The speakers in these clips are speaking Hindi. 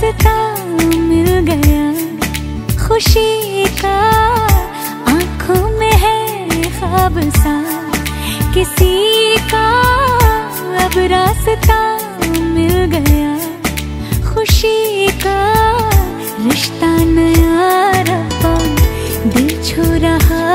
रास्ता मिल गया। खुशी का आँखों में है सा किसी का अब रास्ता मिल गया। खुशी का रिश्ता नया रहा। दिल छू रहा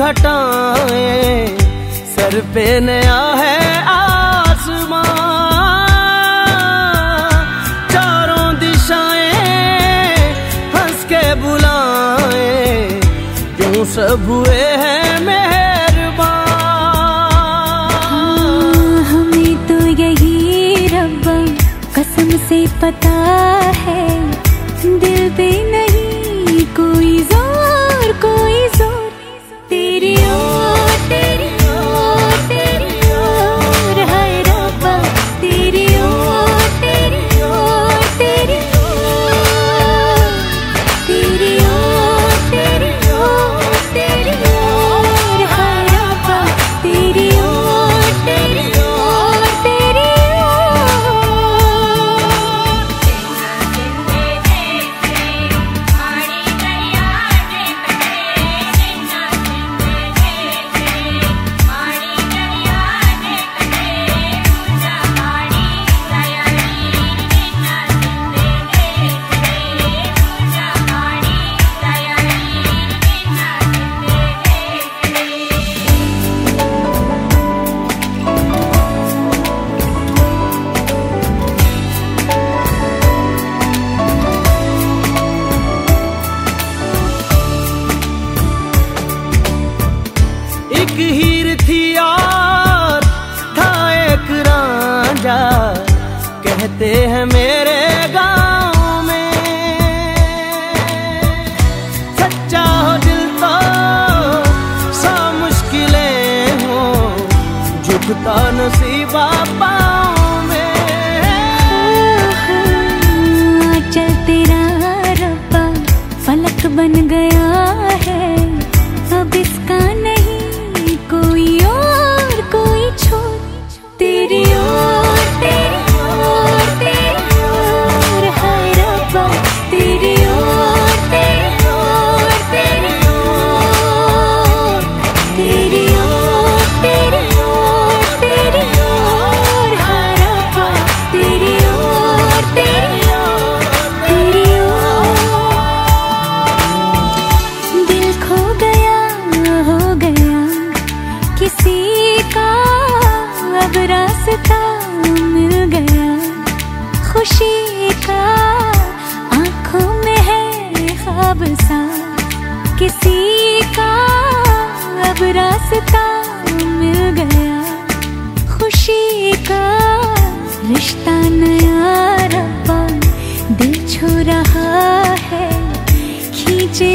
घटाए। सर पे नया है आसमां चारों दिशाएँ हंस के बुलाए। क्यों सब हुए हैं तो यही कसम से पता है, दिल भी नहीं देह हैं रिश्ता नया रब्बा दिल छू रहा है खींचे